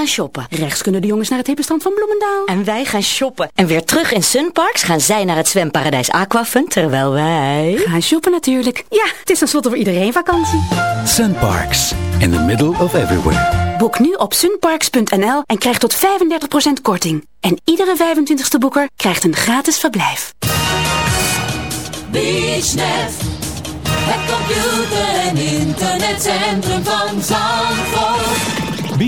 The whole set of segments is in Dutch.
gaan shoppen. Rechts kunnen de jongens naar het hippenstand van Bloemendaal. En wij gaan shoppen. En weer terug in Sunparks gaan zij naar het zwemparadijs Aquafun, terwijl wij... Gaan shoppen natuurlijk. Ja, het is tenslotte voor iedereen vakantie. Sunparks, in the middle of everywhere. Boek nu op sunparks.nl en krijg tot 35% korting. En iedere 25ste boeker krijgt een gratis verblijf. BeachNet, het computer- en internetcentrum van Zandvoort.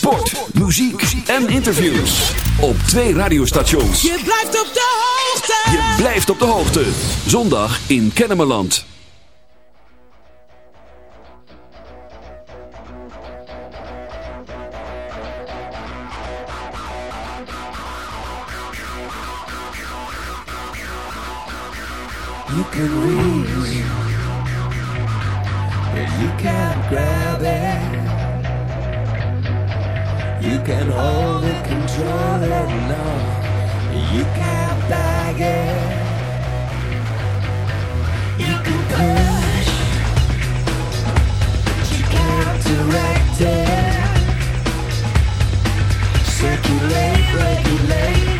Sport, muziek en interviews. Op twee radiostations. Je blijft op de hoogte. Je blijft op de hoogte. Zondag in Kennemerland. You can reach you can You can hold it, control it, no. You can't bag it. You can push, but you can't direct it. Circulate, regulate,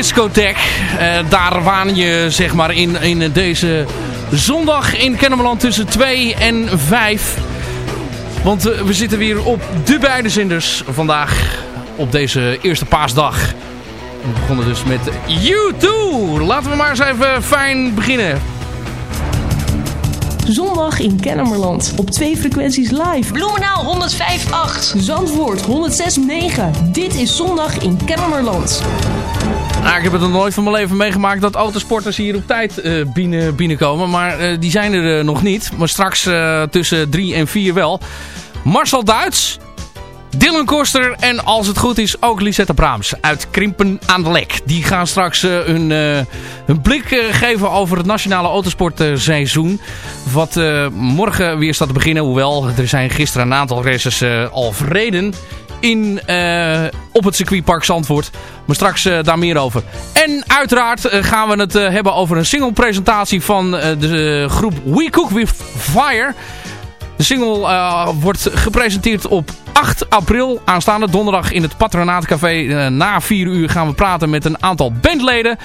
discotheek. Eh, daar waan je zeg maar in, in deze zondag in Kennemerland tussen 2 en 5. Want eh, we zitten weer op de beide zenders vandaag op deze eerste paasdag. We begonnen dus met U2. Laten we maar eens even fijn beginnen. Zondag in Kennemerland. Op twee frequenties live. Bloemenaal 105.8. Zandvoort 106.9. Dit is Zondag in Kennemerland. Nou, ik heb het nog nooit van mijn leven meegemaakt dat autosporters hier op tijd eh, binnen, binnenkomen. Maar eh, die zijn er eh, nog niet. Maar straks tussen 3 en 4 wel. Marcel Duits, Dylan Koster en als het goed is ook Lisette Braams uit Krimpen aan de Lek. Die gaan straks eh, hun, blik geven over het nationale autosportseizoen. Wat morgen weer staat te beginnen. Hoewel, er zijn gisteren een aantal races al verreden in, eh, op het circuitpark Zandvoort. Maar straks eh, daar meer over. En uiteraard eh, gaan we het hebben over een single presentatie van de groep We Cook With Fire. De single wordt gepresenteerd op 8 april aanstaande donderdag in het Patronaatcafé. Eh, na 4 uur gaan we praten met een aantal bandleden.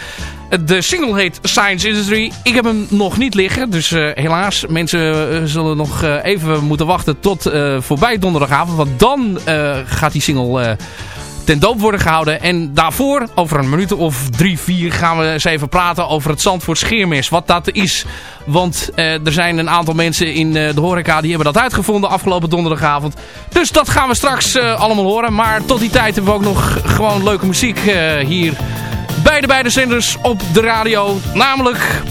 De single heet Science Industry. Ik heb hem nog niet liggen, dus eh, helaas. Mensen eh, zullen nog even moeten wachten tot voorbij donderdagavond. Want dan gaat die single ten doop worden gehouden. En daarvoor, over een minuut of drie, vier, gaan we eens even praten over het Zandvoort Scheermes. Wat dat is. Want eh, er zijn een aantal mensen in eh, de horeca die hebben dat uitgevonden afgelopen donderdagavond. Dus dat gaan we straks eh, allemaal horen. Maar tot die tijd hebben we ook nog gewoon leuke muziek hier bij de beide zenders op de radio. Namelijk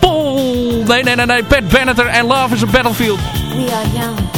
Paul, nee nee nee nee, Pat Benatar en Love is a Battlefield. We are young.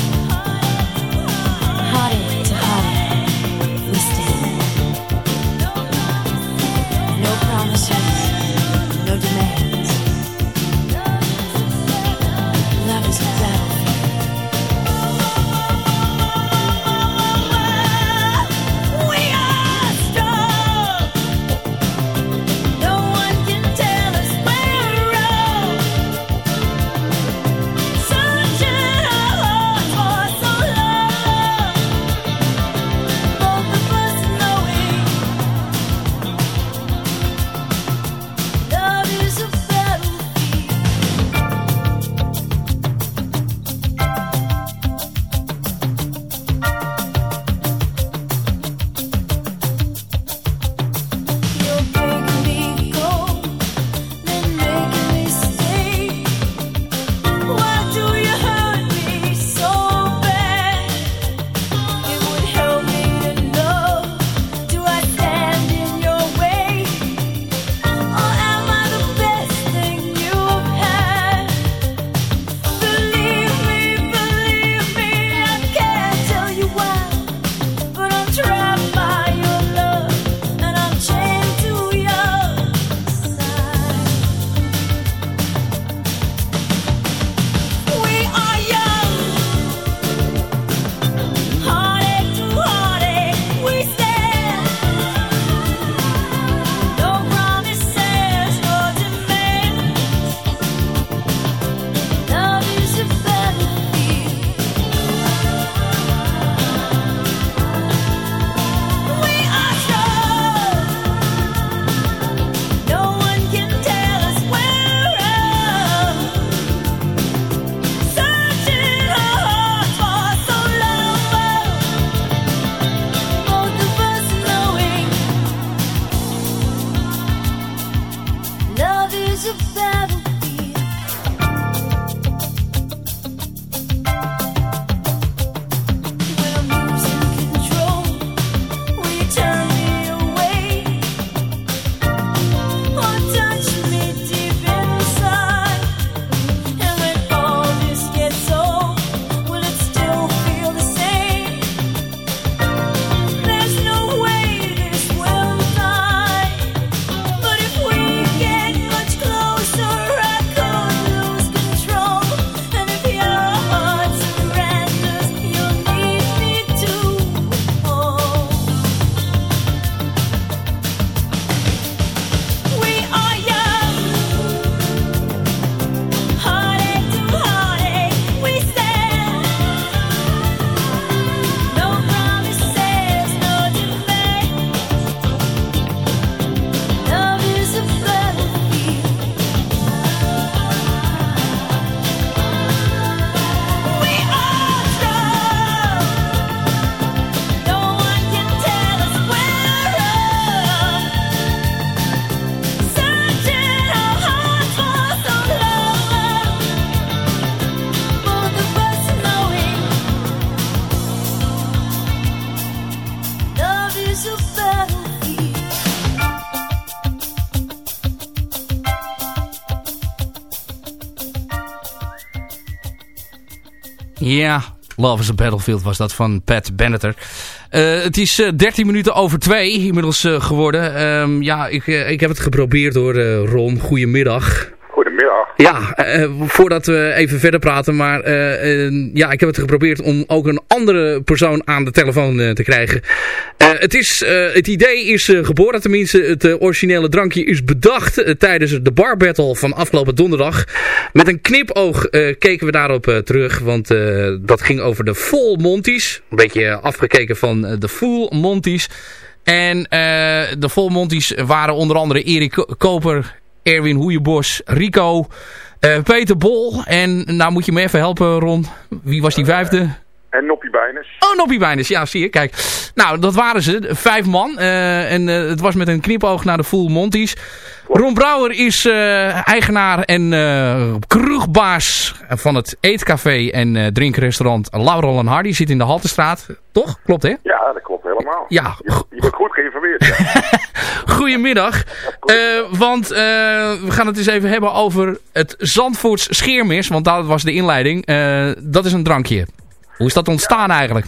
Ja, Love is a Battlefield was dat van Pat Benatar. Eh, het is eh, 13 minuten over twee inmiddels eh, geworden. Ehm, ja, ik, eh, ik heb het geprobeerd hoor, eh, Ron. Goedemiddag. Ja, eh, voordat we even verder praten, maar eh, eh, ja, ik heb het geprobeerd om ook een andere persoon aan de telefoon te krijgen. Het, is, het idee is geboren, tenminste het originele drankje is bedacht tijdens de bar battle van afgelopen donderdag. Met een knipoog keken we daarop terug, want dat ging over de Full Monties. Een beetje afgekeken van de Full Monties. En eh, de Full Monties waren onder andere Erik Ko- Koper, Erwin Hoeienbos, Rico, eh, Peter Bol. En nou moet je me even helpen, Ron. Wie was die vijfde? En Noppie Bijners. Oh, Noppie Bijners. Ja, zie je. Kijk. Nou, dat waren ze. Vijf man. Eh, en eh, het was met een knipoog naar de Full Monties. Ron Brouwer is eh, eigenaar en kroegbaas van het eetcafé en drinkrestaurant Laurel en Hardy. Zit in de Haltestraat. Toch? Klopt, hè? Ja, dat klopt helemaal. Ja. Je, je bent goed geïnformeerd. Ja. Goedemiddag. Want we gaan het eens even hebben over het Zandvoorts Scheermis. Want dat was de inleiding. Dat is een drankje. Hoe is dat ontstaan eigenlijk?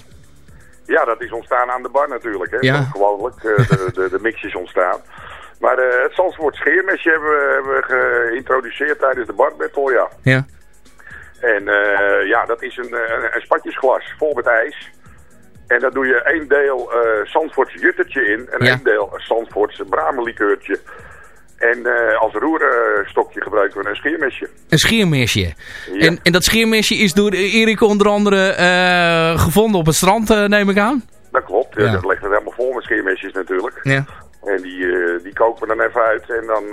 ja, dat is ontstaan aan de bar natuurlijk. Hè. Ja. Gewoonlijk, eh, de, de, de mix is ontstaan. Maar eh, het Zandvoort scheermesje hebben we, hebben we geïntroduceerd tijdens de bar battle, ja. Ja. En eh, ja, dat is een, een spatjesglas vol met ijs. En daar doe je één deel eh Zandvoorts juttertje in en Ja. één deel Zandvoorts bramelikeurtje. En eh, als roerstokje gebruiken we een scheermesje. Een scheermesje. Ja. En, en dat scheermesje is door Erik onder andere eh, gevonden op het strand, eh, neem ik aan. Dat klopt, Ja. dat ligt er helemaal vol met scheermesjes natuurlijk. Ja. En die, die koken we dan even uit en dan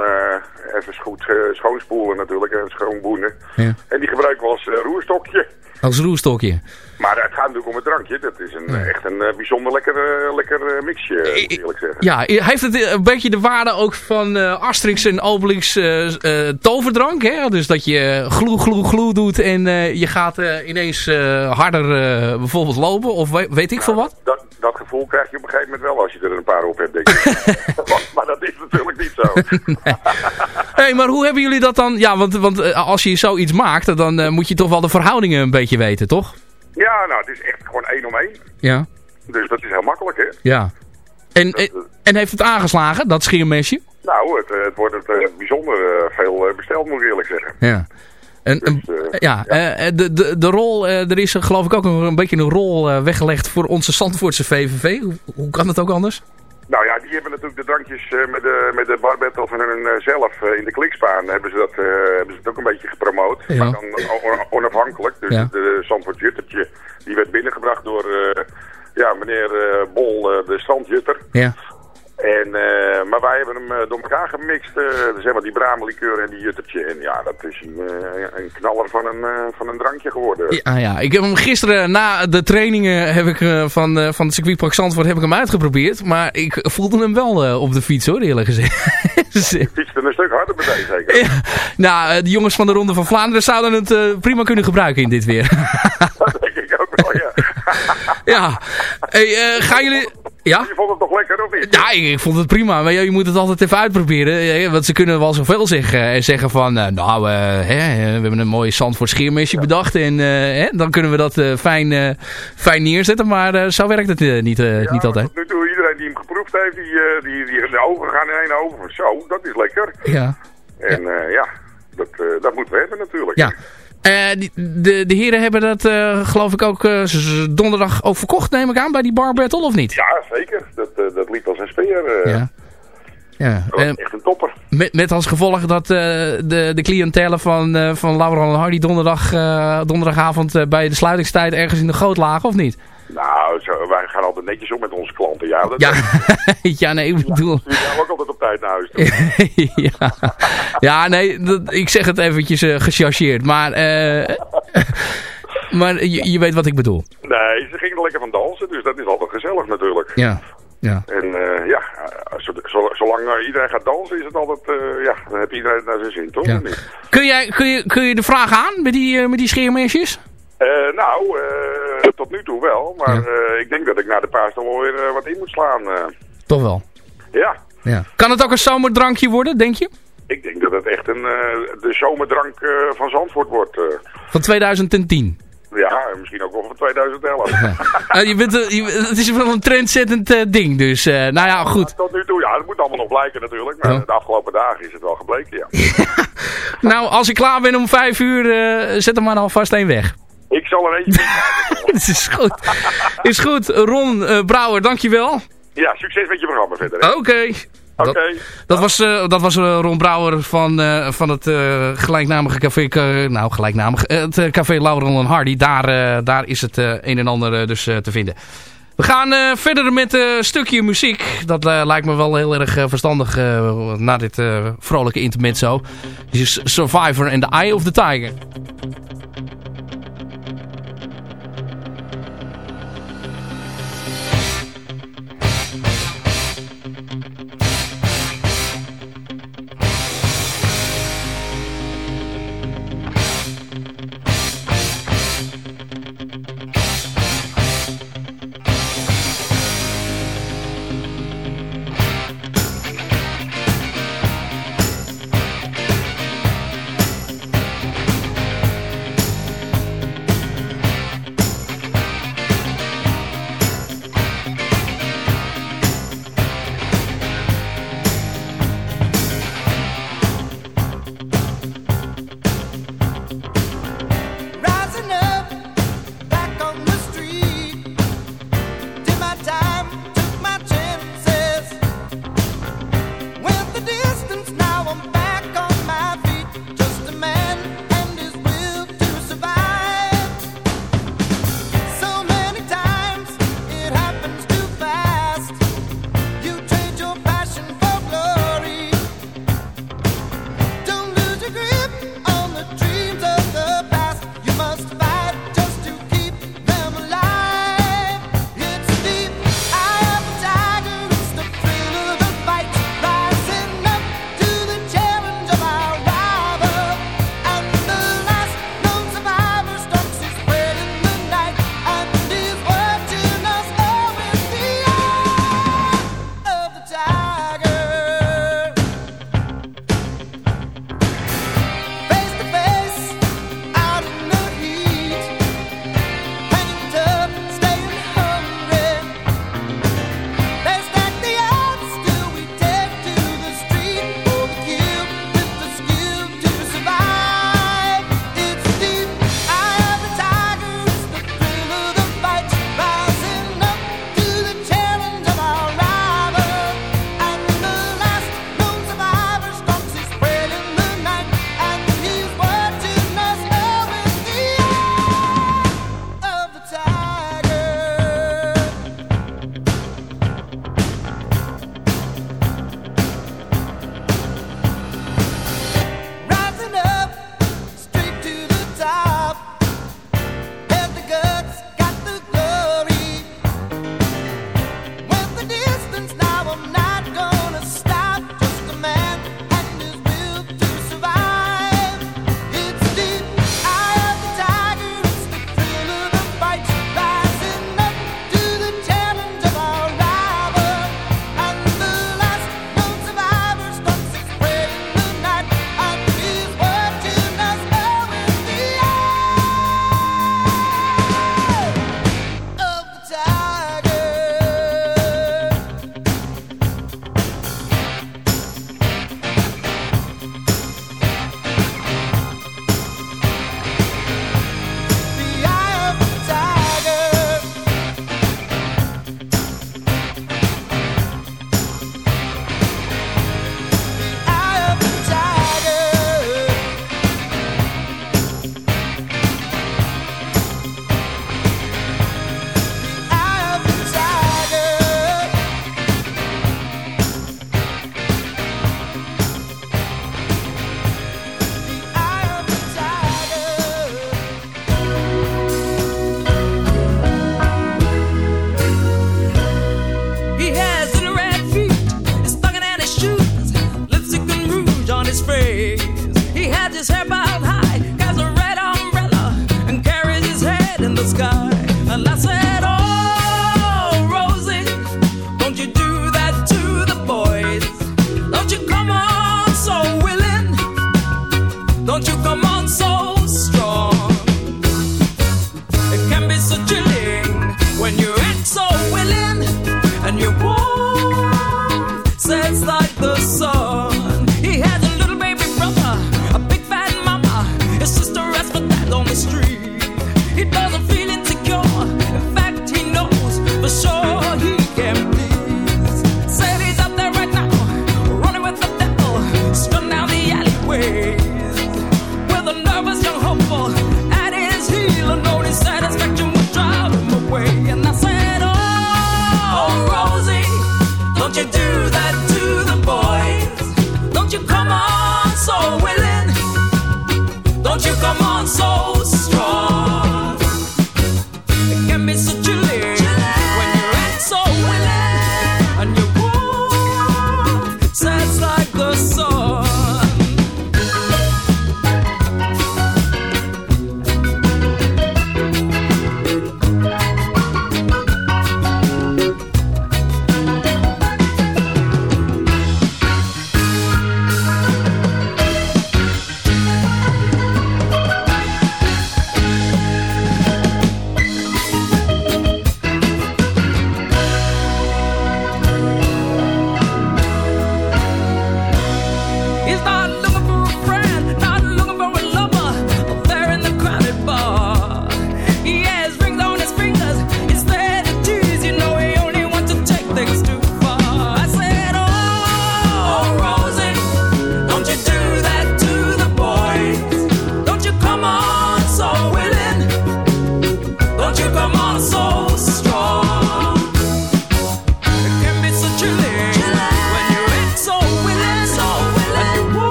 even goed schoonspoelen natuurlijk en schoonboenen. Ja. En die gebruiken we als roerstokje. Als roerstokje. Maar het gaat natuurlijk om een drankje. Dat is een, echt een eh, bijzonder lekker, eh, lekker eh, mixje, moet ik eerlijk zeggen. Ja, heeft het een beetje de waarde ook van eh, Asterix en Obelix toverdrank? Hè? Dus dat je gloe, gloe, gloe doet en je gaat ineens harder bijvoorbeeld lopen of we- weet ik veel wat? Dat, dat gevoel krijg je op een gegeven moment wel als je er een paar op hebt, denk ik. maar, dat is natuurlijk niet zo. hey, maar hoe hebben jullie dat dan? Ja, want, want als je zoiets maakt, dan moet je toch wel de verhoudingen een beetje weten, toch? Ja, nou, het is echt gewoon één om één. Ja. Dus dat is heel makkelijk, hè? Ja. En, en, en heeft het aangeslagen, dat scheermesje? Nou, het, eh, het wordt het, eh, bijzonder eh, veel besteld, moet ik eerlijk zeggen. Ja. En, en- ja, de, de, de rol, er is geloof ik ook een, een beetje een rol weggelegd voor onze Zandvoortse VVV. Hoe, hoe kan het ook anders? Nou ja, die hebben natuurlijk de drankjes eh, met de, met de bar battle van hun eh, zelf eh, in de klikspaan. Hebben ze, dat, eh, hebben ze het ook een beetje gepromoot. Ja. Maar dan on- onafhankelijk. Dus Ja. de Zandvoort Juttertje, die werd binnengebracht door ja, meneer Bol, de strandjutter. Ja. En, eh, maar wij hebben hem eh, door elkaar gemixt. eh zeg maar die bramelikeur en die juttertje. En ja, dat is een, een knaller van een, van een drankje geworden. Ja, ja, ik heb hem gisteren na de trainingen heb ik, van, van het circuitpark Zandvoort heb ik hem uitgeprobeerd. Maar ik voelde hem wel op de fiets hoor, eerlijk gezegd. Dus, eh, Fietste een stuk harder meteen zeker. ja, nou, de jongens van de Ronde van Vlaanderen zouden het prima kunnen gebruiken in dit weer. dat denk ik ook wel, ja. ja. Hey, gaan jullie... Ja? Je vond het toch lekker, of niet? Ja, ik, ik vond het prima. Maar je moet het altijd even uitproberen. eh, Want ze kunnen wel zoveel zeggen. En zeggen van, eh, nou, eh, hè, eh, we hebben een mooi Zandvoort scheermesje bedacht. En eh, hè, dan kunnen we dat eh, fijn, eh, fijn neerzetten. Maar eh, zo werkt het eh, niet, eh, niet altijd. Nu toe, iedereen die hem geproefd heeft, die, eh, die, die de ogen gaan in één ogen. Zo, dat is lekker. Ja. En ja, ja dat, eh, dat moeten we hebben natuurlijk. Ja. Eh, die- de, de heren hebben dat, eh, geloof ik, ook eh, donderdag ook verkocht, neem ik aan, bij die bar battle, of niet? Ja, zeker. Dat, dat liep als een speer. Ja. Ja. Echt een topper. met, met als gevolg dat de, de cliëntelen van, eh van Laura en Hardy donderdag, donderdagavond bij de sluitingstijd ergens in de goot lagen, of niet? Nou, zo, netjes om met onze klanten. Ja, dat Ja, ja nee, ik bedoel... Die gaan ook altijd op tijd naar huis ja. ja, nee, dat, ik zeg het eventjes eh gechargeerd, maar... eh, maar je, je weet wat ik bedoel. Nee, ze gingen er lekker van dansen, dus dat is altijd gezellig natuurlijk. Ja, ja. En eh, ja, zolang eh, iedereen gaat dansen is het altijd, ja, dan heeft iedereen naar zijn zin, toch? Ja. Kun, jij, kun, je, kun je de vraag aan met die, eh, met die scheermesjes? Eh, nou, eh, tot nu toe wel, maar eh, ik denk dat ik na de paas wel weer wat in moet slaan. Toch wel. ja, Ja. Kan het ook een zomerdrankje worden, denk je? ik denk dat het echt een, de zomerdrank van Zandvoort wordt. Van 2010. Ja, en misschien ook wel voor 2011. Eh, je bent, je- het is wel een trendzettend ding, dus nou ja, goed. Tot nu toe, ja, het moet allemaal nog blijken natuurlijk. Maar Ja. de afgelopen dagen is het wel gebleken, ja. Nou, als ik klaar ben om vijf uur, zet er maar alvast één weg. Ik zal er eentje Het is goed. Is goed. Ron eh, Brouwer, dankjewel. Ja, succes met je programma verder. Oké. Oké. Dat, dat was, eh, dat was eh, Ron Brouwer van, van het gelijknamige café, nou gelijknamig, het café Laurel en Hardy. Daar, daar is het een en ander dus te vinden. We gaan verder met een stukje muziek. Dat lijkt me wel heel erg verstandig na dit vrolijke intermezzo. Dit is Survivor and the Eye of the Tiger.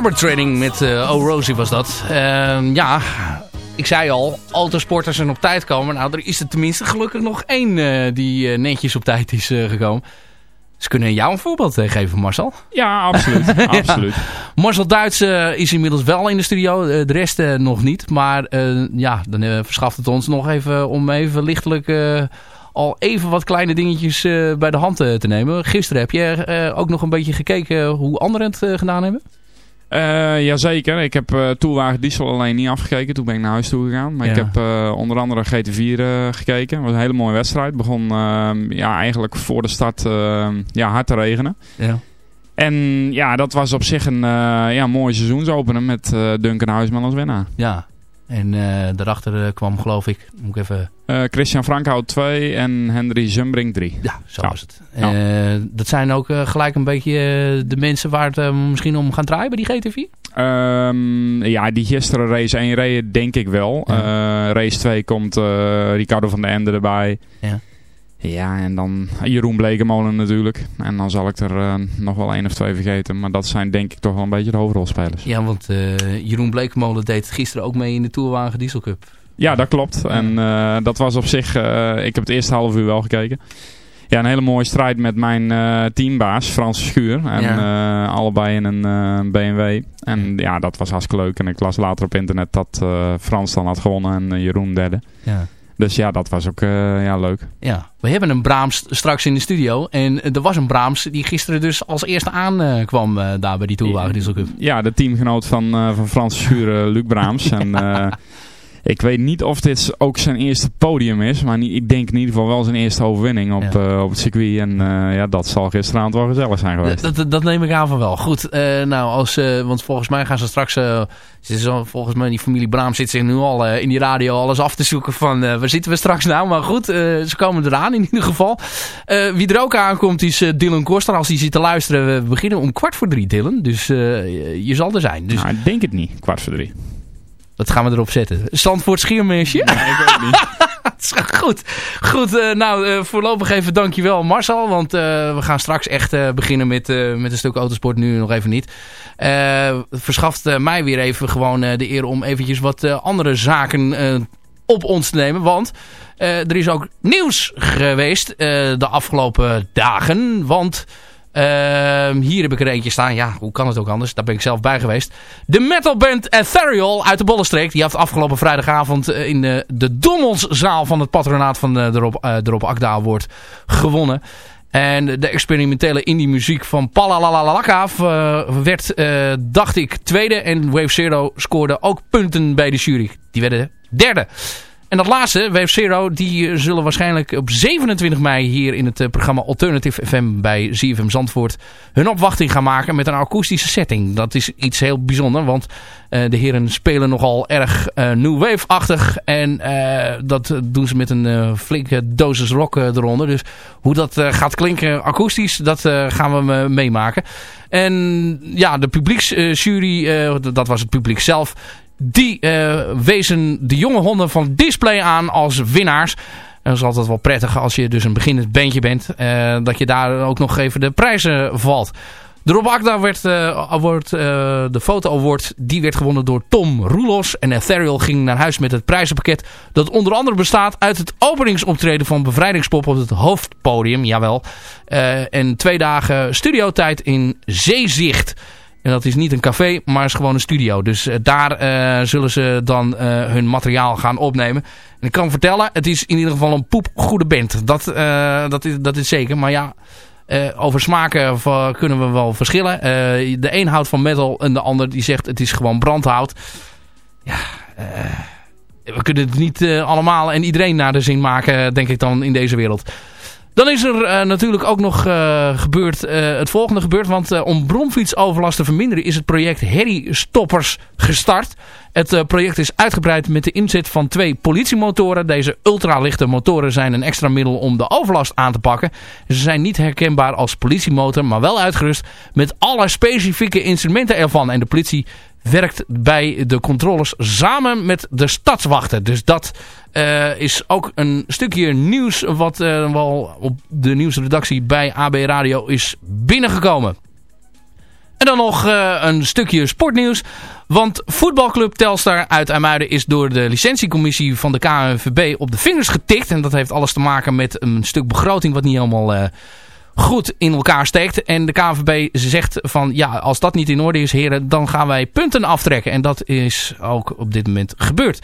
Joan Arbitrating met uh, Oh Rosie was dat. Uh, ja, ik zei al, autosporters en op tijd komen. Nou, er is er tenminste gelukkig nog één uh, die uh, netjes op tijd is gekomen. Ze kunnen jou een voorbeeld geven, Marcel. Ja, absoluut. ja. absoluut. Marcel Duits is inmiddels wel in de studio, de rest nog niet. Maar ja, dan verschaft het ons nog even om even lichtelijk al even wat kleine dingetjes uh, bij de hand uh, te nemen. Gisteren heb je uh, ook nog een beetje gekeken hoe anderen het gedaan hebben? Uh, jazeker. Ik heb uh, Toelwagen Diesel alleen niet afgekeken. Toen ben ik naar huis toe gegaan. Maar ja. ik heb uh, onder andere GT4 gekeken. Het was een hele mooie wedstrijd. Het begon ja, eigenlijk voor de start ja, hard te regenen. Ja. En ja, dat was op zich een ja, mooie seizoensopener met Duncan Huisman als winnaar. Ja, en daarachter kwam geloof ik, moet ik even... Christian Frankhout 2 en Henry Zumbrink 3. Ja, zo was het. Ja. dat zijn ook gelijk een beetje de mensen waar het misschien om gaan draaien bij die GT4? Um, ja, die gisteren race 1 reden denk ik wel. Ja. race 2 komt Ricardo van der Ende erbij. Ja. Ja, en dan Jeroen Blekemolen natuurlijk. En dan zal ik er uh, nog wel één of twee vergeten. Maar dat zijn denk ik toch wel een beetje de hoofdrolspelers. Ja, want uh, Jeroen Blekemolen deed gisteren ook mee in de Tourwagen Diesel Cup. Ja, dat klopt. En uh, dat was op zich... ik heb het eerste half uur wel gekeken. Ja, een hele mooie strijd met mijn teambaas, Frans Schuur. En ja. allebei in een BMW. En ja, dat was hartstikke leuk. En ik las later op internet dat Frans dan had gewonnen en Jeroen derde. Ja. Dus ja, dat was ook uh, ja, leuk. Ja, we hebben een Braams straks in de studio. En er was een Braams die gisteren dus als eerste aankwam uh, daar bij die Tourwagen Diesel Cup. Ja, de teamgenoot van, uh, van Frans Schuren, Luc Braams. en ik weet niet of dit ook zijn eerste podium is. Maar ik denk in ieder geval wel zijn eerste overwinning op, ja. uh, op het circuit. En uh, ja, dat zal gisteravond wel gezellig zijn geweest. Dat, dat, dat neem ik aan van wel. Goed, uh, nou, als, want volgens mij gaan ze straks... Zo, volgens mij, die familie Braam zit zich nu al in die radio alles af te zoeken van... waar zitten we straks nou? Maar goed, ze komen eraan in ieder geval. wie er ook aankomt is Dylan Koster. Als hij zit te luisteren, we beginnen om kwart voor drie, Dylan. Dus je zal er zijn. Dus... Nou, ik denk het niet, kwart voor drie. Dat gaan we erop zetten. Zandvoort Schiermeisje? Nee, ik weet niet. goed. Goed, uh, nou uh, voorlopig even dankjewel Marcel. Want uh, we gaan straks echt beginnen met, met een stuk autosport. Nu nog even niet. verschaft mij weer even gewoon de eer om eventjes wat andere zaken op ons te nemen. Want er is ook nieuws geweest de afgelopen dagen. Want... Uh, hier heb ik er eentje staan. Ja, hoe kan het ook anders? Daar ben ik zelf bij geweest. De metalband Ethereal uit de Bollenstreek. Die heeft afgelopen vrijdagavond in de, de Dommelszaal van het patronaat van de, de, Rob, de Award gewonnen. En de experimentele indie muziek van Palalalaka uh, werd, uh, dacht ik, tweede. En Wave Zero scoorde ook punten bij de jury. Die werden derde. En dat laatste, Wave Zero, die zullen waarschijnlijk op 27 mei hier in het programma Alternative FM bij ZFM Zandvoort hun opwachting gaan maken met een akoestische setting. Dat is iets heel bijzonders, want uh, de heren spelen nogal erg uh, new wave-achtig en dat doen ze met een flinke dosis rock eronder. Dus hoe dat gaat klinken akoestisch, dat gaan we meemaken. En ja, de publieksjury, dat was het publiek zelf, die uh, wezen de jonge honden van Display aan als winnaars. Dat is altijd wel prettig als je dus een beginnend bandje bent. Uh, dat je daar ook nog even de prijzen valt. De Rob werd, uh, award, de foto award, die werd gewonnen door Tom Roelos. En Ethereal ging naar huis met het prijzenpakket. Dat onder andere bestaat uit het openingsoptreden van Bevrijdingspop op het hoofdpodium. Jawel. En twee dagen studiotijd in Zeezicht. En dat is niet een café, maar is gewoon een studio. Dus uh, daar uh, zullen ze dan uh, hun materiaal gaan opnemen. En ik kan vertellen, het is in ieder geval een poepgoede band. Dat, dat, is, dat is zeker. Maar ja, over smaken kunnen we wel verschillen. de een houdt van metal en de ander die zegt het is gewoon brandhout. Ja, we kunnen het niet allemaal en iedereen naar de zin maken, denk ik dan, in deze wereld. Dan is er uh, natuurlijk ook nog uh, gebeurd, uh, het volgende gebeurd. Want om bromfietsoverlast te verminderen is het project Harry Stoppers gestart. Het project is uitgebreid met de inzet van twee politiemotoren. Deze ultralichte motoren zijn een extra middel om de overlast aan te pakken. Ze zijn niet herkenbaar als politiemotor, maar wel uitgerust met alle specifieke instrumenten ervan. En de politie werkt bij de controles samen met de stadswachten. Dus dat uh, is ook een stukje nieuws wat uh, wel op de nieuwsredactie bij AB Radio is binnengekomen. En dan nog eh, een stukje sportnieuws. Want voetbalclub Telstar uit IJmuiden is door de licentiecommissie van de KNVB op de vingers getikt. En dat heeft alles te maken met een stuk begroting wat niet helemaal eh, goed in elkaar steekt. En de KNVB zegt van ja, als dat niet in orde is heren, dan gaan wij punten aftrekken. En dat is ook op dit moment gebeurd.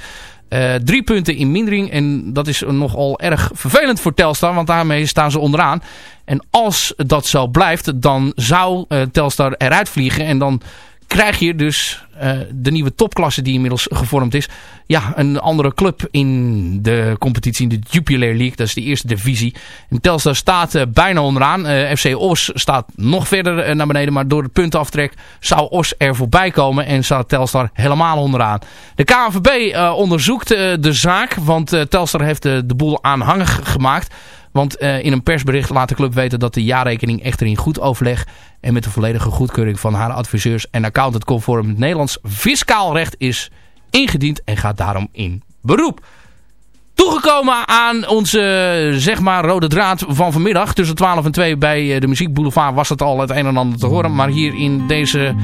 Eh, drie punten in mindering. En dat is nogal erg vervelend voor Telstar. Want daarmee staan ze onderaan. En als dat zo blijft, dan zou eh, Telstar eruit vliegen. En dan krijg je dus eh, de nieuwe topklasse die inmiddels gevormd is. Ja, een andere club in de competitie, in de Jupiler League. Dat is de eerste divisie. En Telstar staat eh, bijna onderaan. Eh, FC Os staat nog verder naar beneden. Maar door de puntenaftrek zou Os er voorbij komen. En staat Telstar helemaal onderaan. De KNVB onderzoekt de zaak. Want Telstar heeft de boel aanhangig gemaakt. Want eh, in een persbericht laat de club weten dat de jaarrekening echter in goed overleg en met de volledige goedkeuring van haar adviseurs en accountant conform het Nederlands fiscaal recht is ingediend en gaat daarom in beroep. Toegekomen aan onze, zeg maar, rode draad van vanmiddag. Tussen 12 en 2 bij eh, de Muziek Boulevard was het al het een en ander te horen. Maar hier in, deze,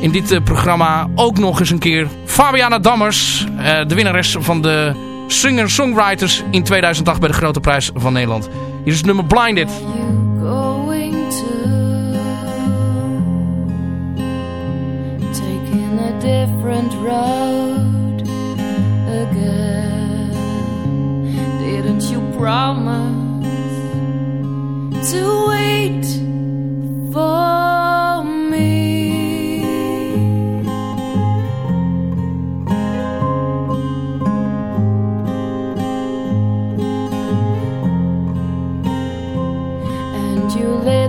in dit eh, programma ook nog eens een keer Fabiana Dammers. de winnares van de Singer-Songwriters in 2008 bij de Grote Prijs van Nederland. Hier is het nummer Blinded. different road again didn't you promise to wait for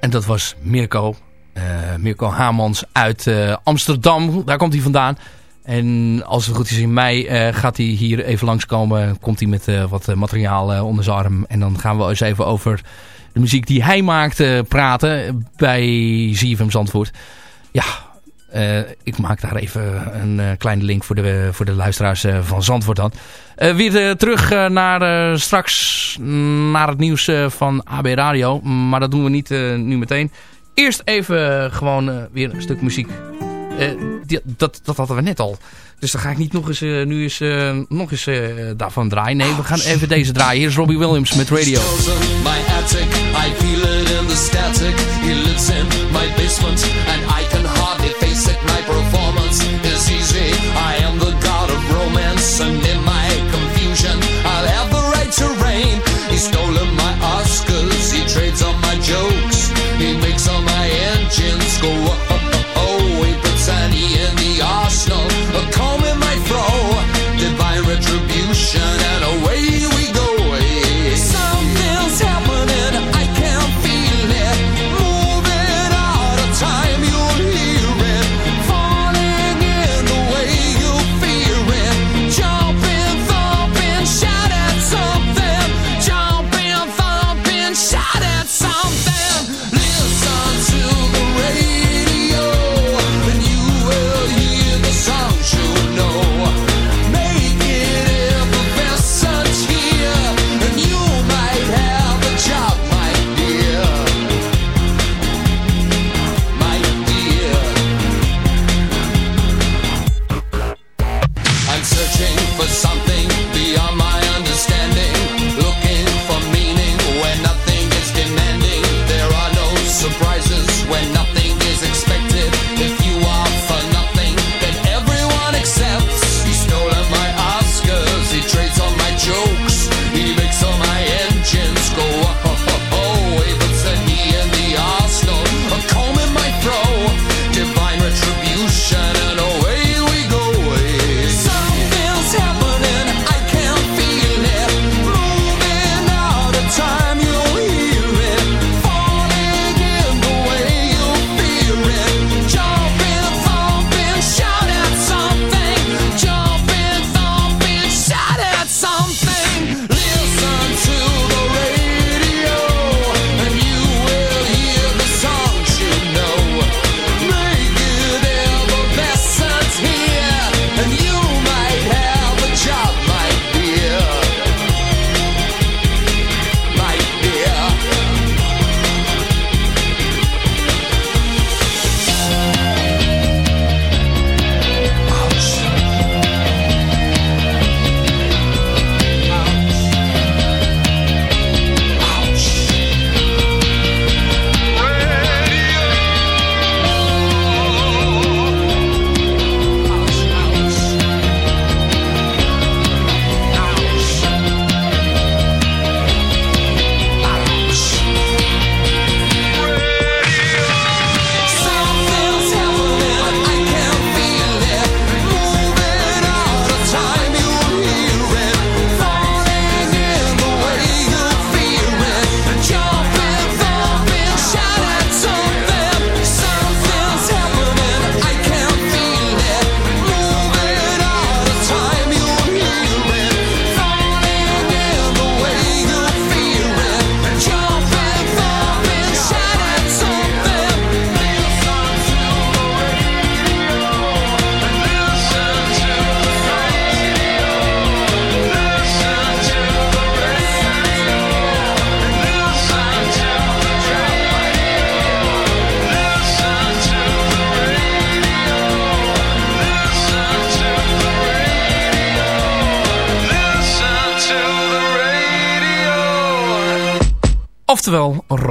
En dat was Mirko. eh, Mirko Hamans uit eh, Amsterdam. Daar komt hij vandaan. En als het goed is in mei eh, gaat hij hier even langskomen. Komt hij met wat materiaal onder zijn arm. En dan gaan we eens even over de muziek die hij maakt praten bij ZFM Zandvoort. Ja, eh, ik maak daar even een eh, kleine link voor de, voor de luisteraars eh, van Zandvoort dan. Weer terug naar straks naar het nieuws van AB Radio. Maar dat doen we niet nu meteen. Eerst even gewoon weer een stuk muziek. Dat, dat hadden we net al. Dus dan ga ik niet nog eens, nu eens, nog eens daarvan draaien. Nee, we gaan even deze draaien. Hier is Robbie Williams met Radio. My attic, I feel in the static. some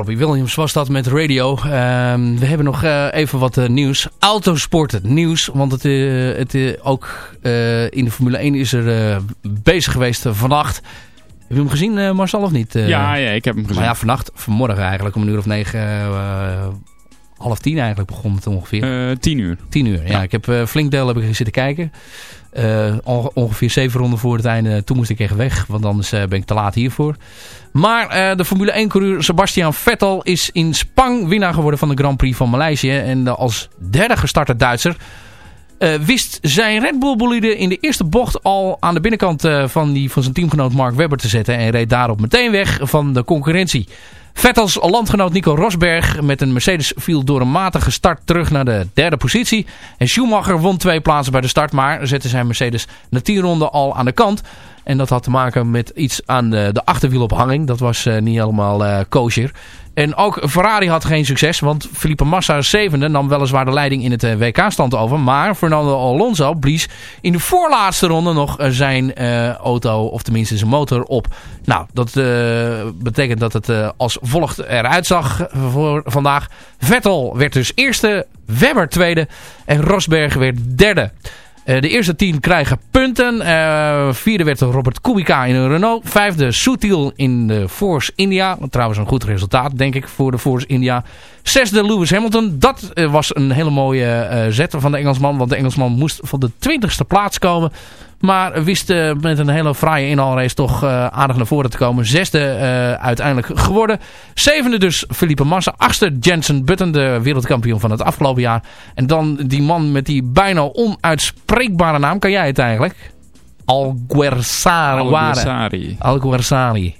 Robbie Williams was dat met radio. Ehm, we hebben nog eh, even wat eh, nieuws. Autosport het nieuws. Want het, eh, het ook in de Formule 1 is er bezig geweest vannacht. Heb je hem gezien, Marcel, of niet? Ja, ja, ik heb hem gezien. Maar ja, vannacht, vanmorgen eigenlijk, om een uur of negen, half tien eigenlijk begon het ongeveer. Tien uur. Tien uur, ja. Ik heb flink deel heb ik zitten kijken. Eh, onge- ongeveer zeven ronden voor het einde. Toen moest ik echt weg, want anders eh, ben ik te laat hiervoor. Maar eh, de Formule 1-coureur Sebastian Vettel is in Spang winnaar geworden van de Grand Prix van Maleisië. En als derde gestarte Duitser wist zijn Red Bull bolide in de eerste bocht al aan de binnenkant van, die, van zijn teamgenoot Mark Webber te zetten. En reed daarop meteen weg van de concurrentie. Vettels landgenoot Nico Rosberg met een Mercedes viel door een matige start terug naar de derde positie. En Schumacher won twee plaatsen bij de start, maar zette zijn Mercedes na tien ronden al aan de kant. En dat had te maken met iets aan de, de achterwielophanging. Dat was eh, niet helemaal eh kosher. En ook Ferrari had geen succes, want Felipe Massa zevende nam weliswaar de leiding in het eh, WK-stand over. Maar Fernando Alonso blies in de voorlaatste ronde nog zijn auto, of tenminste zijn motor, op. Nou, dat betekent dat het als volgt eruit zag voor vandaag. Vettel werd dus eerste, Webber tweede en Rosberg werd derde. Eh, de eerste tien krijgen punten. Eh, vierde werd Robert Kubica in een Renault. Vijfde Sutil in de Force India. Trouwens een goed resultaat denk ik voor de Force India. Zesde Lewis Hamilton. Dat eh, was een hele mooie eh, zet van de Engelsman. Want de Engelsman moest van de twintigste plaats komen. Maar wist eh, met een hele fraaie inhaalrace toch aardig naar voren te komen. Zesde uiteindelijk geworden. Zevende dus Felipe Massa. Achtste Jensen Button, de wereldkampioen van het afgelopen jaar. En dan die man met die bijna onuitspreekbare naam. Kan jij het eigenlijk? Alguerçari. Alguerçari. Alguerçari.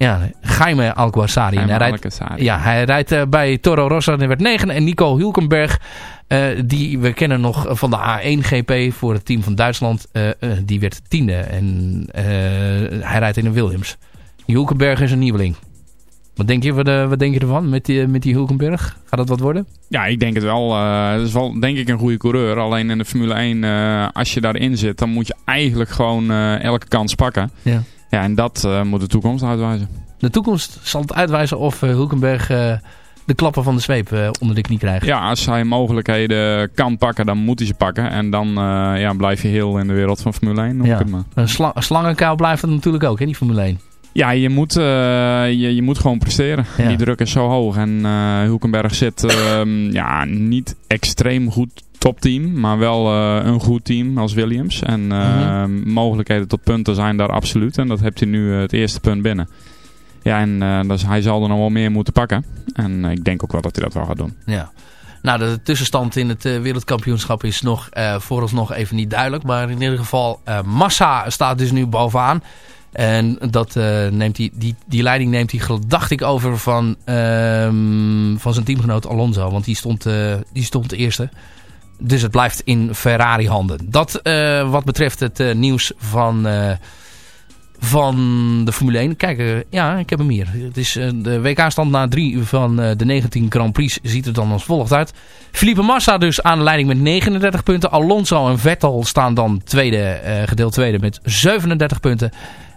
Ja, Jaime Alguerçari. En Jaime hij rijdt-. Ja, hij rijdt eh, bij Toro Rosso. En werd negen. En Nico Hulkenberg, eh, die we kennen nog van de A1 GP voor het team van Duitsland. eh, die werd tiende. En hij rijdt in een Williams. Hulkenberg is een nieuweling. Wat denk je, wat, wat denk je ervan met die, met die Hulkenberg? Gaat dat wat worden? Ja, ik denk het wel. Eh, Het is wel denk ik een goede coureur. Alleen in de Formule 1, eh, als je daarin zit, dan moet je eigenlijk gewoon elke kans pakken. Ja. Ja, en dat eh, moet de toekomst uitwijzen. De toekomst zal het uitwijzen of eh, Hulkenberg eh, de klappen van de zweep onder de knie krijgt. Ja, als hij mogelijkheden kan pakken, dan moet hij ze pakken. En dan ja, blijf je heel in de wereld van Formule 1. noem ik Ja. het maar. Een, sla een slangenkuil blijft het natuurlijk ook, hè, die Formule 1. Ja, je moet, je, je moet gewoon presteren. Ja. Die druk is zo hoog. En Hulkenberg zit ehm, ja, niet extreem goed topteam, maar wel eh, een goed team als Williams. En eh, mogelijkheden tot punten zijn daar absoluut. En dat heeft hij nu eh, het eerste punt binnen. Ja, en dus hij zal er nog wel meer moeten pakken. En ik denk ook wel dat hij dat wel gaat doen. Ja. Nou, de tussenstand in het wereldkampioenschap is nog vooralsnog even niet duidelijk. Maar in ieder geval, Massa staat dus nu bovenaan. En dat, neemt hij, die, die leiding neemt hij, dacht ik, over van, ehm, van zijn teamgenoot Alonso. Want die stond, eh, die stond eerste. Dus het blijft in Ferrari handen. Dat eh, wat betreft het eh, nieuws van, eh, van de Formule 1. Kijk, ja, ik heb hem hier. Het is de WK-stand na drie van de 19 Grand Prix ziet er dan als volgt uit. Felipe Massa dus aan de leiding met 39 punten. Alonso en Vettel staan dan tweede, gedeeld tweede met 37 punten.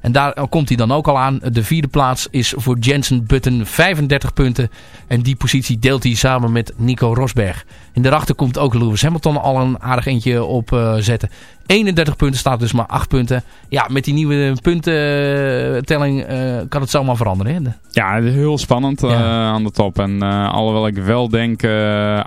En daar komt hij dan ook al aan. De vierde plaats is voor Jensen Button 35 punten. En die positie deelt hij samen met Nico Rosberg. En daarachter komt ook Lewis Hamilton al een aardig eentje op eh, zetten. 31 punten staat dus maar 8 punten. Ja, met die nieuwe puntentelling eh, kan het zomaar veranderen. Hè? Ja, heel spannend eh, aan de top. En alhoewel ik wel denk,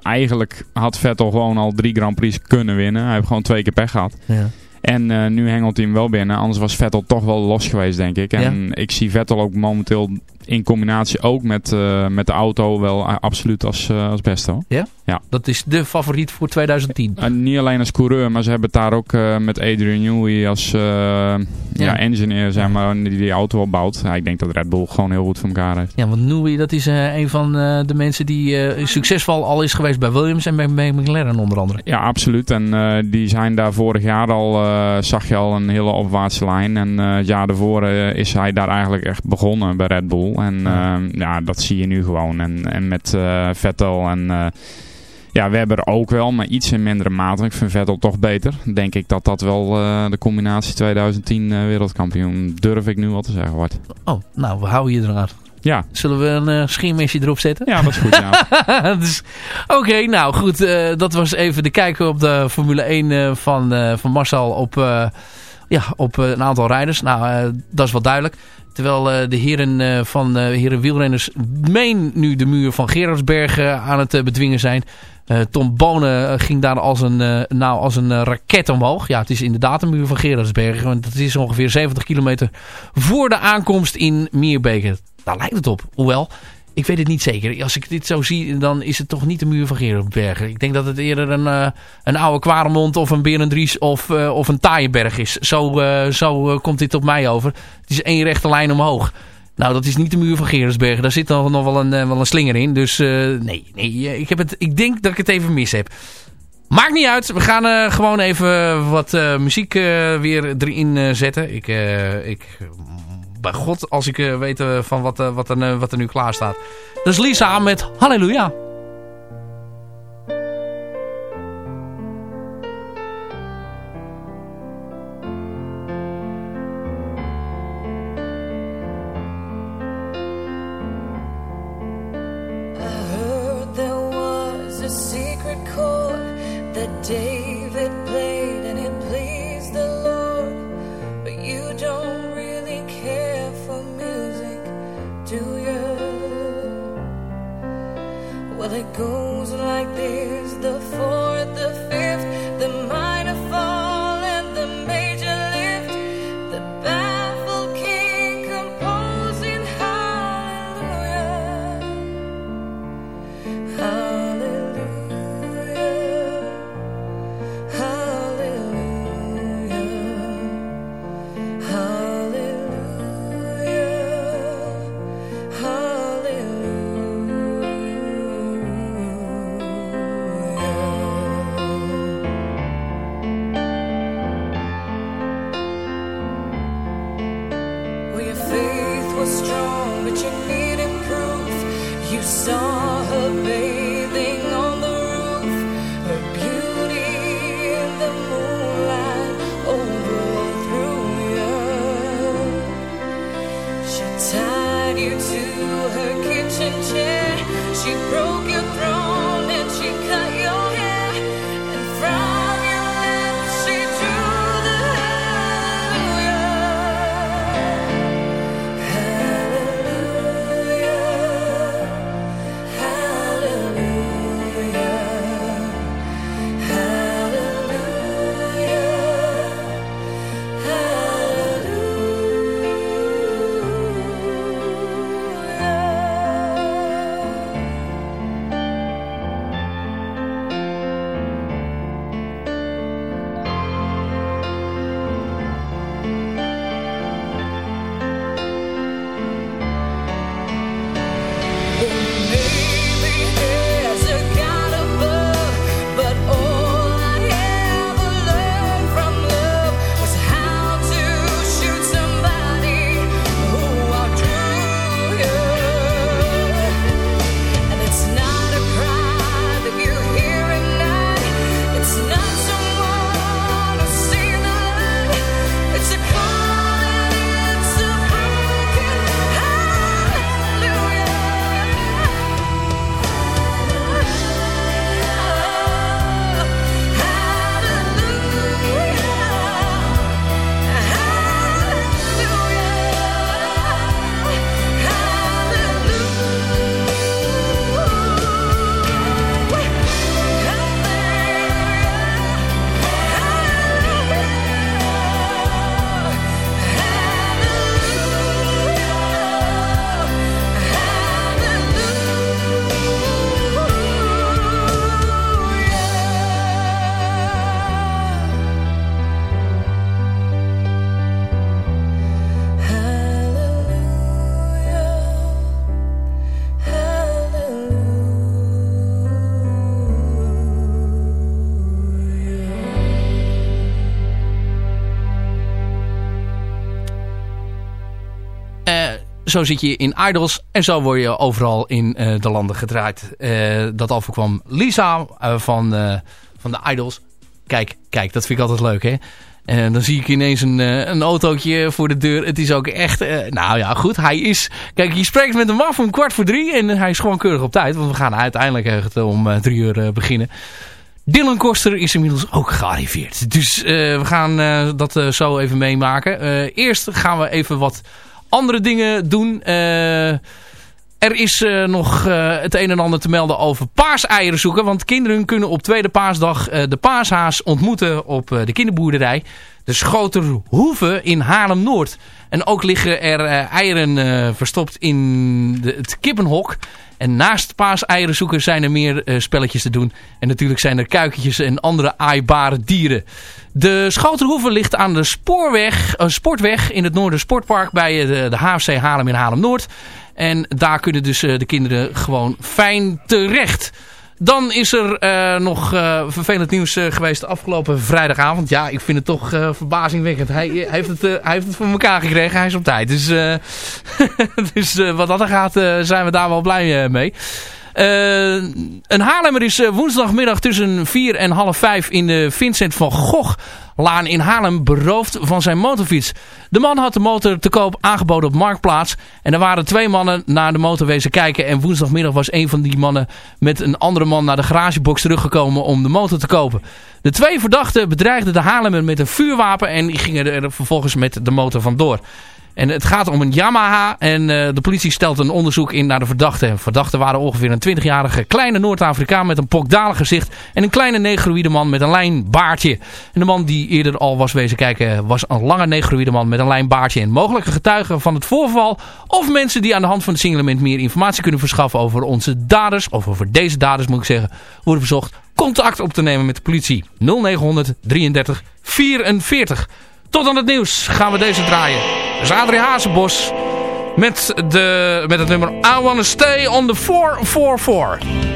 eigenlijk had Vettel gewoon al drie Grand Prix kunnen winnen. Hij heeft gewoon twee keer pech gehad. Ja. En eh, nu hengelt hij hem wel binnen. Anders was Vettel toch wel los geweest, denk ik. En ik zie Vettel ook momenteel in combinatie ook met, eh, met de auto wel absoluut als, eh, als beste. Hoor. Ja? Ja. Dat is de favoriet voor 2010. En niet alleen als coureur, maar ze hebben het daar ook eh, met Adrian Newey als eh, ja. engineer, zeg maar, die die auto opbouwt. Ja, ik denk dat Red Bull gewoon heel goed voor elkaar heeft. Ja, want Newey, dat is een van de mensen die succesvol al is geweest bij Williams en bij, bij McLaren onder andere. Ja, absoluut. En die zijn daar vorig jaar al, zag je al een hele opwaartse lijn. En het jaar daarvoor is hij daar eigenlijk echt begonnen bij Red Bull. En ja, ja dat zie je nu gewoon. En, en met eh, Vettel en... eh, ja, we hebben er ook wel, maar iets in mindere mate. Ik vind Vettel toch beter. Denk ik dat dat wel eh, de combinatie 2010 eh, wereldkampioen, durf ik nu wel te zeggen, wordt. Oh, nou, we houden je eraan. Ja. Zullen we een uh, erop zetten? Ja, dat is goed, ja. dus, Oké, nou goed. Dat was even de kijken op de Formule 1 uh, van, van Marcel op, ja, op een aantal rijders. Nou, dat is wel duidelijk. Terwijl de heren van heren wielrenners meen nu de muur van Gerardsbergen aan het bedwingen zijn. Tom Bonen ging daar als een, nou, als een raket omhoog. Ja, het is inderdaad een muur van Gerardsbergen. Want het is ongeveer 70 kilometer voor de aankomst in Meerbeke. Daar lijkt het op. Hoewel, ik weet het niet zeker. Als ik dit zo zie, dan is het toch niet de muur van Gerardsbergen. Ik denk dat het eerder een, een oude Kwaremond of een Berendries of, of een Taaienberg is. Zo, zo komt dit op mij over. Het is één rechte lijn omhoog. Nou, dat is niet de muur van Gerensbergen. Daar zit nog, nog wel, een, wel een slinger in. Dus nee, nee ik, heb het, ik denk dat ik het even mis heb. Maakt niet uit. We gaan gewoon even wat muziek weer erin zetten. Ik, ik, bij god, als ik weet van wat, wat, er, wat er nu klaar staat. Is Lisa met Halleluja. Zo zit je in Idols en zo word je overal in eh, de landen gedraaid. Eh, dat overkwam Lisa eh, van, van de Idols. Kijk, kijk, dat vind ik altijd leuk, hè? En dan zie ik ineens een, een autootje voor de deur. Het is ook echt... nou ja, goed. Hij is... Kijk, je spreekt met hem af om kwart voor drie. En hij is gewoon keurig op tijd. Want we gaan uiteindelijk echt om drie uur beginnen. Dylan Koster is inmiddels ook gearriveerd. Dus we gaan dat zo even meemaken. Eerst gaan we even wat andere dingen doen. Eh, er is eh, nog eh, het een en ander te melden over paaseieren zoeken. Want kinderen kunnen op tweede paasdag de paashaas ontmoeten op de kinderboerderij. De Schoterhoeve in Haarlem-Noord. En ook liggen er eh, eieren eh, verstopt in de, het kippenhok. En naast paaseieren zoeken zijn er meer eh, spelletjes te doen. En natuurlijk zijn er kuikentjes en andere aaibare dieren. De Schoterhoeve ligt aan de spoorweg, sportweg in het Noorden Sportpark bij de, de HFC Haarlem in Haarlem-Noord. En daar kunnen dus de kinderen gewoon fijn terecht. Dan is er eh, nog eh, vervelend nieuws eh, geweest afgelopen vrijdagavond. Ja, ik vind het toch verbazingwekkend. Hij, hij heeft het, hij heeft het voor elkaar gekregen. Hij is op tijd. Dus, dus wat dat er gaat, zijn we daar wel blij mee. Een Haarlemmer is woensdagmiddag tussen 4 en half 5 in de Vincent van Gogh Laan in Haarlem beroofd van zijn motorfiets. De man had de motor te koop aangeboden op Marktplaats. En er waren twee mannen naar de motor wezen kijken. En woensdagmiddag was een van die mannen met een andere man naar de garagebox teruggekomen om de motor te kopen. De twee verdachten bedreigden de Haarlemmer met een vuurwapen en gingen er vervolgens met de motor vandoor. En het gaat om een Yamaha en eh, de politie stelt een onderzoek in naar de verdachten. Verdachten waren ongeveer een 20-jarige kleine Noord-Afrikaan met een pokdalig gezicht en een kleine negroïde man met een lijn baardje. En de man die eerder al was wezen kijken was een lange negroïde man met een lijn baardje. En mogelijke getuigen van het voorval of mensen die aan de hand van het signalement meer informatie kunnen verschaffen over onze daders, of over deze daders moet ik zeggen, worden verzocht contact op te nemen met de politie. 0900 33 44. Tot aan het nieuws gaan we deze draaien. Is Adrie Hazenbos met, de, met het nummer I Wanna Stay on the 444.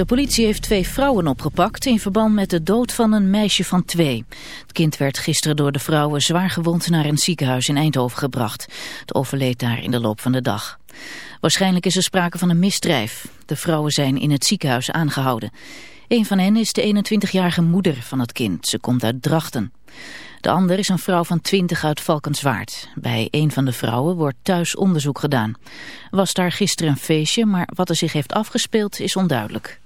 De politie heeft twee vrouwen opgepakt in verband met de dood van een meisje van twee. Het kind werd gisteren door de vrouwen zwaar gewond naar een ziekenhuis in Eindhoven gebracht. Het overleed daar in de loop van de dag. Waarschijnlijk is er sprake van een misdrijf. De vrouwen zijn in het ziekenhuis aangehouden. Een van hen is de 21-jarige moeder van het kind. Ze komt uit Drachten. De ander is een vrouw van 20 uit Valkenswaard. Bij een van de vrouwen wordt thuis onderzoek gedaan. Was daar gisteren een feestje, maar wat er zich heeft afgespeeld is onduidelijk.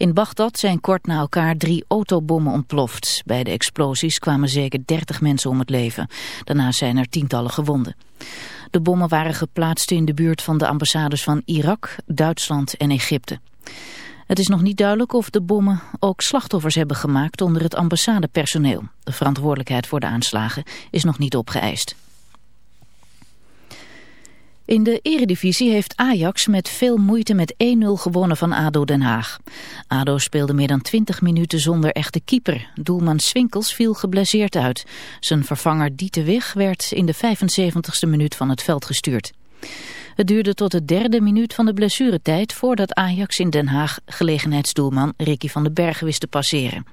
In Bagdad zijn kort na elkaar drie autobommen ontploft. Bij de explosies kwamen zeker 30 mensen om het leven. Daarna zijn er tientallen gewonden. De bommen waren geplaatst in de buurt van de ambassades van Irak, Duitsland en Egypte. Het is nog niet duidelijk of de bommen ook slachtoffers hebben gemaakt onder het ambassadepersoneel. De verantwoordelijkheid voor de aanslagen is nog niet opgeëist. In de eredivisie heeft Ajax met veel moeite met 1-0 gewonnen van ADO Den Haag. ADO speelde meer dan 20 minuten zonder echte keeper. Doelman Swinkels viel geblesseerd uit. Zijn vervanger Dieter Wig werd in de 75ste minuut van het veld gestuurd. Het duurde tot de derde minuut van de blessuretijd voordat Ajax in Den Haag gelegenheidsdoelman Ricky van den Berg wist te passeren.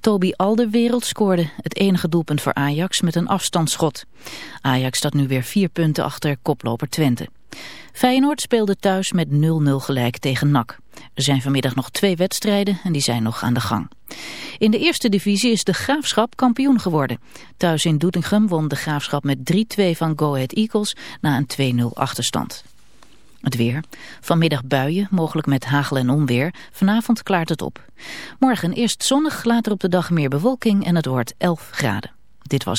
Toby Alderwereld scoorde het enige doelpunt voor Ajax met een afstandsschot. Ajax staat nu weer vier punten achter koploper Twente. Feyenoord speelde thuis met 0-0 gelijk tegen NAC. Er zijn vanmiddag nog twee wedstrijden en die zijn nog aan de gang. In de eerste divisie is de Graafschap kampioen geworden. Thuis in Doetinchem won de Graafschap met 3-2 van Go Ahead Eagles na een 2-0 achterstand. Het weer. Vanmiddag buien, mogelijk met hagel en onweer. Vanavond klaart het op. Morgen eerst zonnig, later op de dag meer bewolking en het wordt 11 graden. Dit was het.